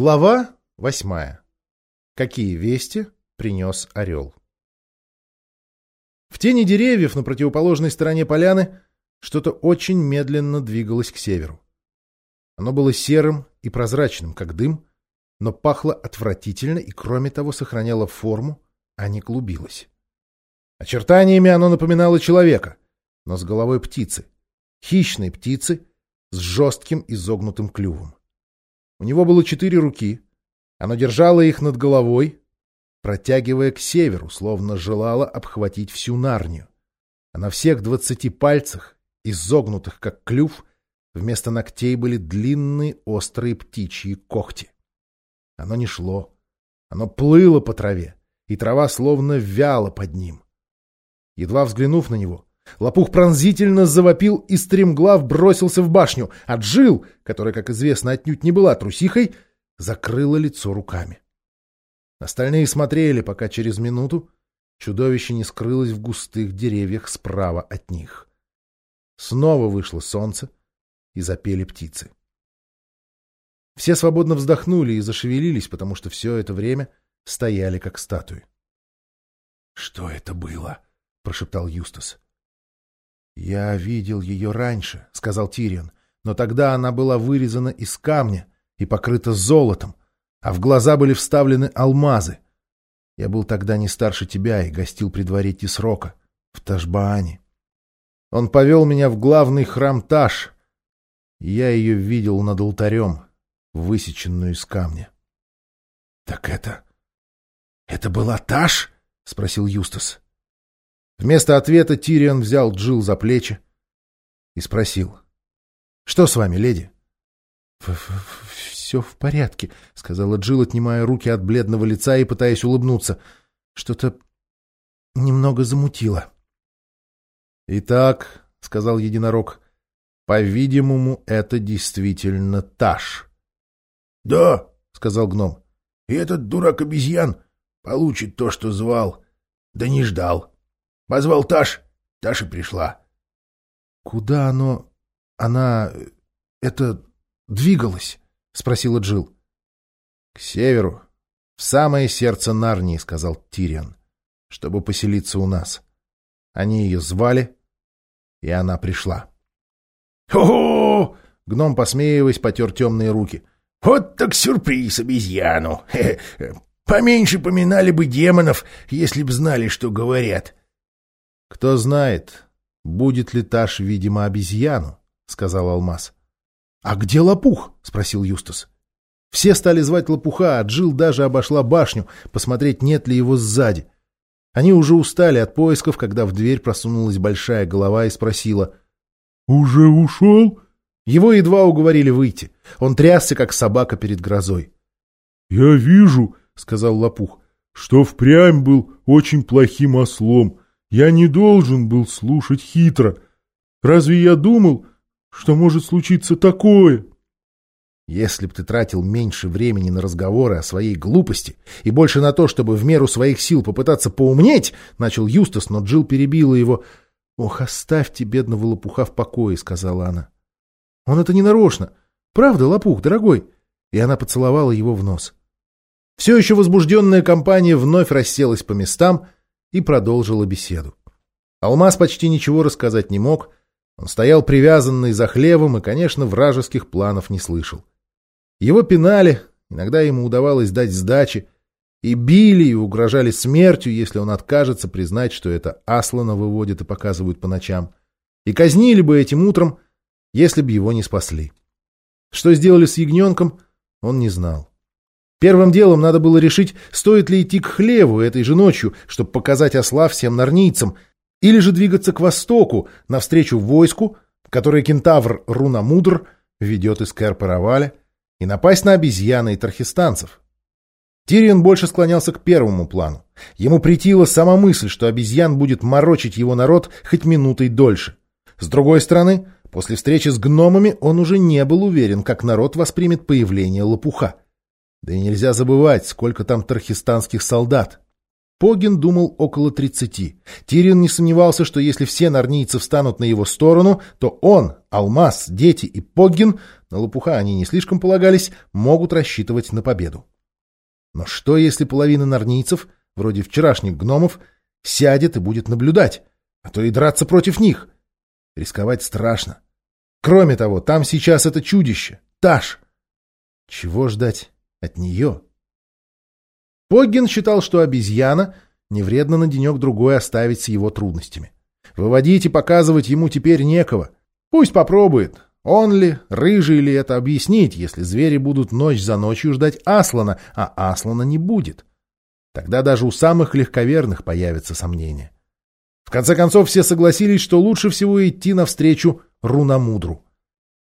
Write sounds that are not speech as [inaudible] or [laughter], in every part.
Глава восьмая. Какие вести принес орел? В тени деревьев на противоположной стороне поляны что-то очень медленно двигалось к северу. Оно было серым и прозрачным, как дым, но пахло отвратительно и, кроме того, сохраняло форму, а не клубилось. Очертаниями оно напоминало человека, но с головой птицы, хищной птицы с жестким изогнутым клювом. У него было четыре руки. Оно держало их над головой, протягивая к северу, словно желало обхватить всю Нарнию. А на всех двадцати пальцах, изогнутых как клюв, вместо ногтей были длинные острые птичьи когти. Оно не шло. Оно плыло по траве, и трава словно вяла под ним. Едва взглянув на него, Лопух пронзительно завопил и стремглав бросился в башню, а Джил, которая, как известно, отнюдь не была трусихой, закрыла лицо руками. Остальные смотрели, пока через минуту чудовище не скрылось в густых деревьях справа от них. Снова вышло солнце, и запели птицы. Все свободно вздохнули и зашевелились, потому что все это время стояли как статуи. — Что это было? — прошептал Юстас. «Я видел ее раньше», — сказал Тирион, «но тогда она была вырезана из камня и покрыта золотом, а в глаза были вставлены алмазы. Я был тогда не старше тебя и гостил при дворе Тисрока, в Ташбаане. Он повел меня в главный храм Таш, я ее видел над алтарем, высеченную из камня». «Так это... это была Таш?» — спросил Юстас. Вместо ответа Тирион взял Джил за плечи и спросил. — Что с вами, леди? — Все в порядке, — сказала Джил, отнимая руки от бледного лица и пытаясь улыбнуться. — Что-то немного замутило. — Итак, — сказал единорог, — по-видимому, это действительно Таш. — Да, — сказал гном, — и этот дурак-обезьян получит то, что звал, да не ждал. — Позвал Таш. Таша пришла. — Куда оно... она... это... двигалось? — спросила Джил. К северу. В самое сердце Нарнии, — сказал Тириан, — чтобы поселиться у нас. Они ее звали, и она пришла. «Хо-хо!» — гном, посмеиваясь, потер темные руки. «Вот так сюрприз обезьяну! [laughs] Поменьше поминали бы демонов, если б знали, что говорят. — Кто знает, будет ли Таш, видимо, обезьяну, — сказал Алмаз. — А где лопух? — спросил Юстас. Все стали звать лопуха, а Джил даже обошла башню, посмотреть, нет ли его сзади. Они уже устали от поисков, когда в дверь просунулась большая голова и спросила. — Уже ушел? Его едва уговорили выйти. Он трясся, как собака перед грозой. — Я вижу, — сказал лопух, — что впрямь был очень плохим ослом. Я не должен был слушать хитро. Разве я думал, что может случиться такое? Если б ты тратил меньше времени на разговоры о своей глупости и больше на то, чтобы в меру своих сил попытаться поумнеть, — начал Юстас, но Джилл перебила его. — Ох, оставьте бедного лопуха в покое, — сказала она. — Он это не нарочно. Правда, лопух, дорогой? И она поцеловала его в нос. Все еще возбужденная компания вновь расселась по местам — и продолжила беседу. Алмаз почти ничего рассказать не мог, он стоял привязанный за хлевом и, конечно, вражеских планов не слышал. Его пинали, иногда ему удавалось дать сдачи, и били и угрожали смертью, если он откажется признать, что это Аслана выводят и показывают по ночам. И казнили бы этим утром, если бы его не спасли. Что сделали с ягненком, он не знал. Первым делом надо было решить, стоит ли идти к хлеву этой же ночью, чтобы показать осла всем нарнийцам, или же двигаться к востоку, навстречу войску, которое кентавр Рунамудр ведет из Керпараваля, и напасть на обезьяны и тархистанцев. Тирион больше склонялся к первому плану. Ему притила сама мысль, что обезьян будет морочить его народ хоть минутой дольше. С другой стороны, после встречи с гномами он уже не был уверен, как народ воспримет появление лопуха. Да и нельзя забывать, сколько там тархистанских солдат. Погин думал около тридцати. Тирион не сомневался, что если все нарнийцы встанут на его сторону, то он, Алмаз, дети и Погин, на лопуха они не слишком полагались, могут рассчитывать на победу. Но что, если половина нарнийцев, вроде вчерашних гномов, сядет и будет наблюдать, а то и драться против них? Рисковать страшно. Кроме того, там сейчас это чудище, Таш. Чего ждать от нее? Поггин считал, что обезьяна не вредно на денек-другой оставить с его трудностями. Выводить и показывать ему теперь некого. Пусть попробует. Он ли, рыжий ли это объяснить, если звери будут ночь за ночью ждать Аслана, а Аслана не будет? Тогда даже у самых легковерных появятся сомнения. В конце концов, все согласились, что лучше всего идти навстречу Рунамудру.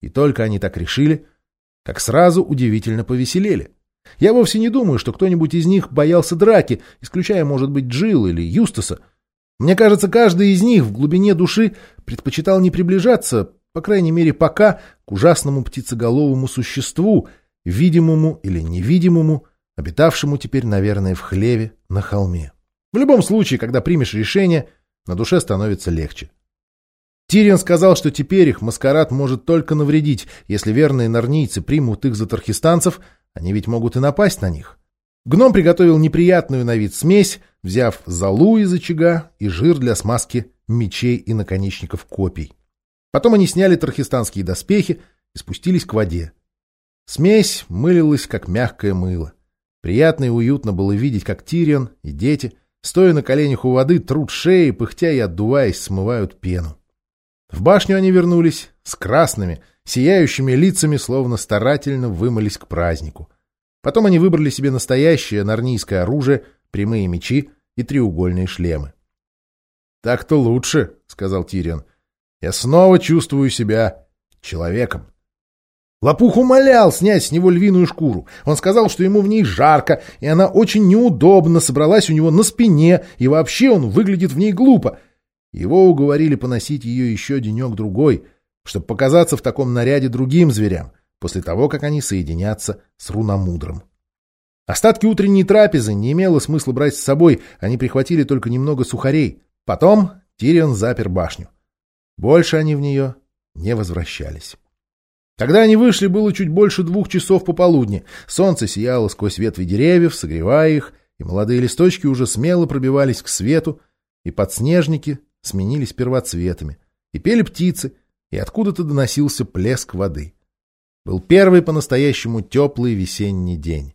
И только они так решили, как сразу удивительно повеселели. Я вовсе не думаю, что кто-нибудь из них боялся драки, исключая, может быть, Джилл или Юстаса. Мне кажется, каждый из них в глубине души предпочитал не приближаться, по крайней мере, пока, к ужасному птицеголовому существу, видимому или невидимому, обитавшему теперь, наверное, в хлеве на холме. В любом случае, когда примешь решение, на душе становится легче. Тирион сказал, что теперь их маскарад может только навредить, если верные нарнийцы примут их за тархистанцев, они ведь могут и напасть на них. Гном приготовил неприятную на вид смесь, взяв золу из очага и жир для смазки мечей и наконечников копий. Потом они сняли тархистанские доспехи и спустились к воде. Смесь мылилась, как мягкое мыло. Приятно и уютно было видеть, как Тирион и дети, стоя на коленях у воды, трут шеи, пыхтя и отдуваясь, смывают пену. В башню они вернулись с красными, сияющими лицами, словно старательно вымылись к празднику. Потом они выбрали себе настоящее нарнийское оружие, прямые мечи и треугольные шлемы. «Так-то лучше», — сказал Тирион. «Я снова чувствую себя человеком». Лопух умолял снять с него львиную шкуру. Он сказал, что ему в ней жарко, и она очень неудобно собралась у него на спине, и вообще он выглядит в ней глупо — его уговорили поносить ее еще денек-другой, чтобы показаться в таком наряде другим зверям, после того, как они соединятся с руномудром. Остатки утренней трапезы не имело смысла брать с собой, они прихватили только немного сухарей. Потом Тирион запер башню. Больше они в нее не возвращались. Когда они вышли, было чуть больше двух часов пополудни. Солнце сияло сквозь ветви деревьев, согревая их, и молодые листочки уже смело пробивались к свету, и подснежники сменились первоцветами, и пели птицы, и откуда-то доносился плеск воды. Был первый по-настоящему теплый весенний день.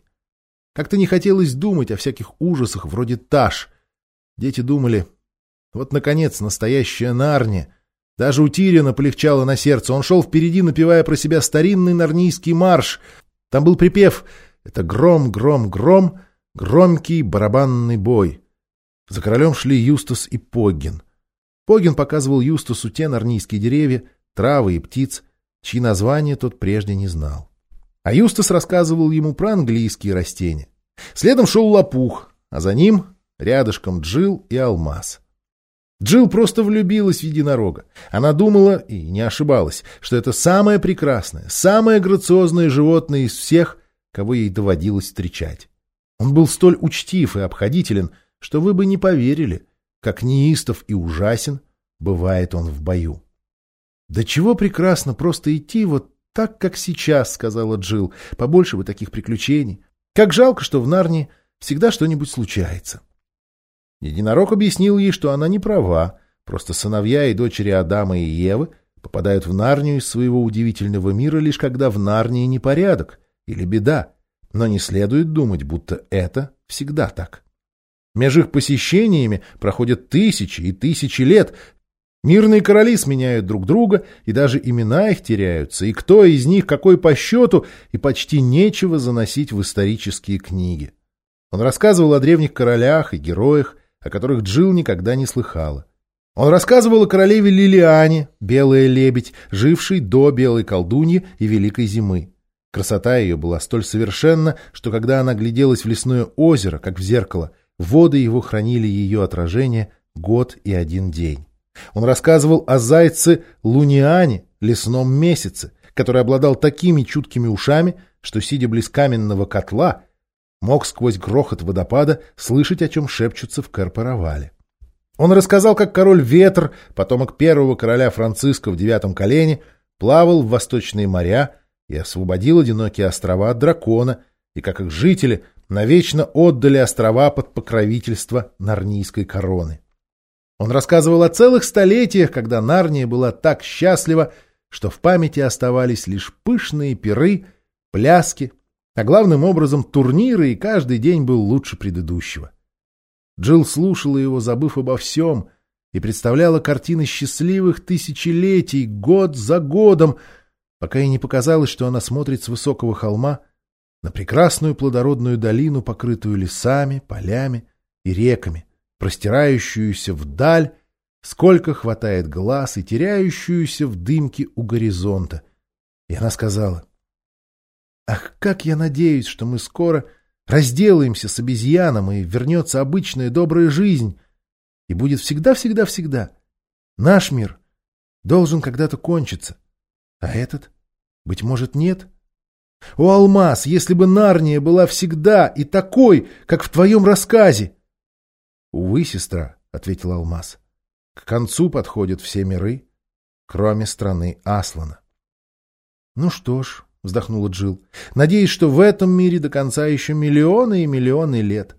Как-то не хотелось думать о всяких ужасах вроде Таш. Дети думали, вот, наконец, настоящая Нарния. Даже у Тирина полегчало на сердце. Он шел впереди, напевая про себя старинный нарнийский марш. Там был припев «Это гром, гром, гром, громкий барабанный бой». За королем шли Юстас и Поггин. Погин показывал Юстусу те нарнийские деревья, травы и птиц, чьи названия тот прежде не знал. А Юстас рассказывал ему про английские растения. Следом шел лопух, а за ним рядышком Джил и Алмаз. Джил просто влюбилась в единорога. Она думала, и не ошибалась, что это самое прекрасное, самое грациозное животное из всех, кого ей доводилось встречать. Он был столь учтив и обходителен, что вы бы не поверили, как неистов и ужасен бывает он в бою. «Да чего прекрасно просто идти вот так, как сейчас», — сказала Джил. «Побольше бы таких приключений. Как жалко, что в Нарнии всегда что-нибудь случается». Единорог объяснил ей, что она не права, просто сыновья и дочери Адама и Евы попадают в Нарнию из своего удивительного мира лишь когда в Нарнии непорядок или беда, но не следует думать, будто это всегда так. Меж их посещениями проходят тысячи и тысячи лет. Мирные короли сменяют друг друга, и даже имена их теряются, и кто из них какой по счету, и почти нечего заносить в исторические книги. Он рассказывал о древних королях и героях, о которых Джил никогда не слыхала. Он рассказывал о королеве Лилиане, белая лебедь, жившей до белой колдуньи и великой зимы. Красота ее была столь совершенна, что когда она гляделась в лесное озеро, как в зеркало, Воды его хранили ее отражение год и один день. Он рассказывал о зайце Луниане, лесном месяце, который обладал такими чуткими ушами, что, сидя близ каменного котла, мог сквозь грохот водопада слышать, о чем шепчутся в Карпаровале. Он рассказал, как король Ветр, потомок первого короля Франциска в девятом колене, плавал в восточные моря и освободил одинокие острова от дракона, и как их жители навечно отдали острова под покровительство Нарнийской короны. Он рассказывал о целых столетиях, когда Нарния была так счастлива, что в памяти оставались лишь пышные пиры, пляски, а главным образом турниры, и каждый день был лучше предыдущего. Джилл слушала его, забыв обо всем, и представляла картины счастливых тысячелетий, год за годом, пока ей не показалось, что она смотрит с высокого холма на прекрасную плодородную долину, покрытую лесами, полями и реками, простирающуюся вдаль, сколько хватает глаз и теряющуюся в дымке у горизонта. И она сказала, «Ах, как я надеюсь, что мы скоро разделаемся с обезьяном, и вернется обычная добрая жизнь, и будет всегда-всегда-всегда. Наш мир должен когда-то кончиться, а этот, быть может, нет». О, Алмаз, если бы Нарния была всегда и такой, как в твоем рассказе! — Увы, сестра, — ответил Алмаз, — к концу подходят все миры, кроме страны Аслана. — Ну что ж, — вздохнула Джил, надеюсь, что в этом мире до конца еще миллионы и миллионы лет.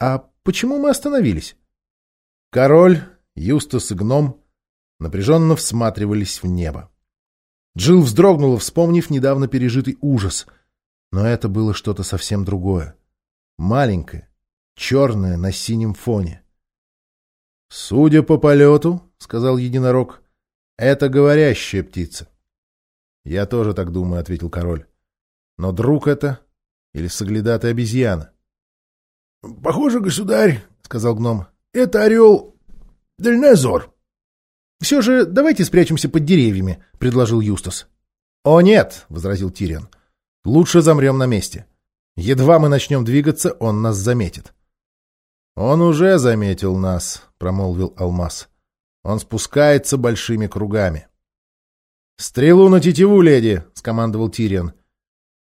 А почему мы остановились? Король, Юстас и гном напряженно всматривались в небо. Джилл вздрогнула, вспомнив недавно пережитый ужас. Но это было что-то совсем другое. Маленькое, черное на синем фоне. — Судя по полету, — сказал единорог, — это говорящая птица. — Я тоже так думаю, — ответил король. — Но друг это или соглядатая обезьяна? — Похоже, государь, — сказал гном, — это орел Дальнозор. «Все же давайте спрячемся под деревьями», — предложил Юстас. «О нет», — возразил Тирион. «Лучше замрем на месте. Едва мы начнем двигаться, он нас заметит». «Он уже заметил нас», — промолвил Алмаз. «Он спускается большими кругами». «Стрелу на тетиву, леди!» — скомандовал Тирион.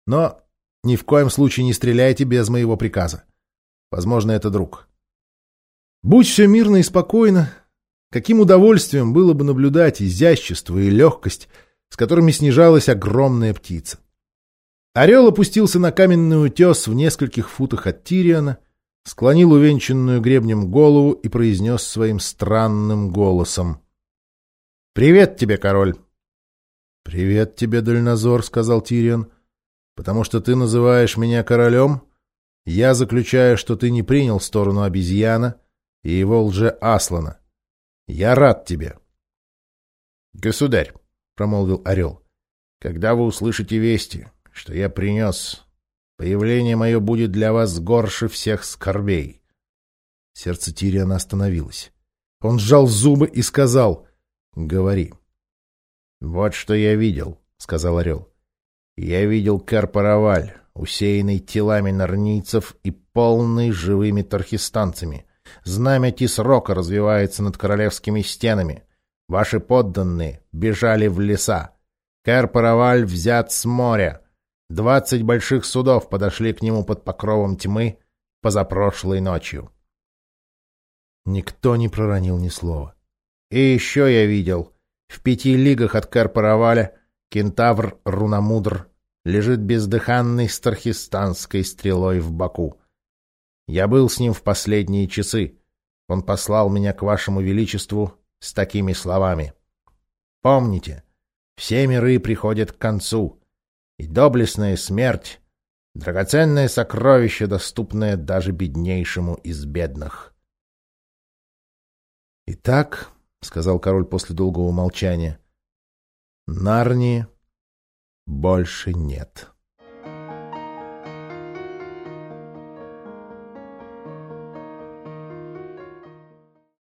«Но ни в коем случае не стреляйте без моего приказа. Возможно, это друг». Будь все мирно и спокойно, Каким удовольствием было бы наблюдать изящество и легкость, с которыми снижалась огромная птица. Орел опустился на каменный утес в нескольких футах от Тириана, склонил увенчанную гребнем голову и произнес своим странным голосом. — Привет тебе, король! — Привет тебе, дальнозор, — сказал Тириан. — Потому что ты называешь меня королем, я заключаю, что ты не принял сторону обезьяна и его лже-аслана. Я рад тебе. — Государь, — промолвил Орел, — когда вы услышите вести, что я принес, появление мое будет для вас горше всех скорбей. Сердце Тириана остановилось. Он сжал зубы и сказал, — Говори. — Вот что я видел, — сказал Орел. — Я видел Карпараваль, усеянный телами норнийцев и полный живыми тархистанцами — Знамя Тисрока развивается над королевскими стенами. Ваши подданные бежали в леса. Кэр-Параваль взят с моря. Двадцать больших судов подошли к нему под покровом тьмы позапрошлой ночью. Никто не проронил ни слова. И еще я видел. В пяти лигах от Кэр-Параваля кентавр Рунамудр лежит бездыханный с тархистанской стрелой в боку. Я был с ним в последние часы. Он послал меня к вашему величеству с такими словами. Помните, все миры приходят к концу, и доблестная смерть — драгоценное сокровище, доступное даже беднейшему из бедных. «Итак», — сказал король после долгого молчания, — «Нарнии больше нет».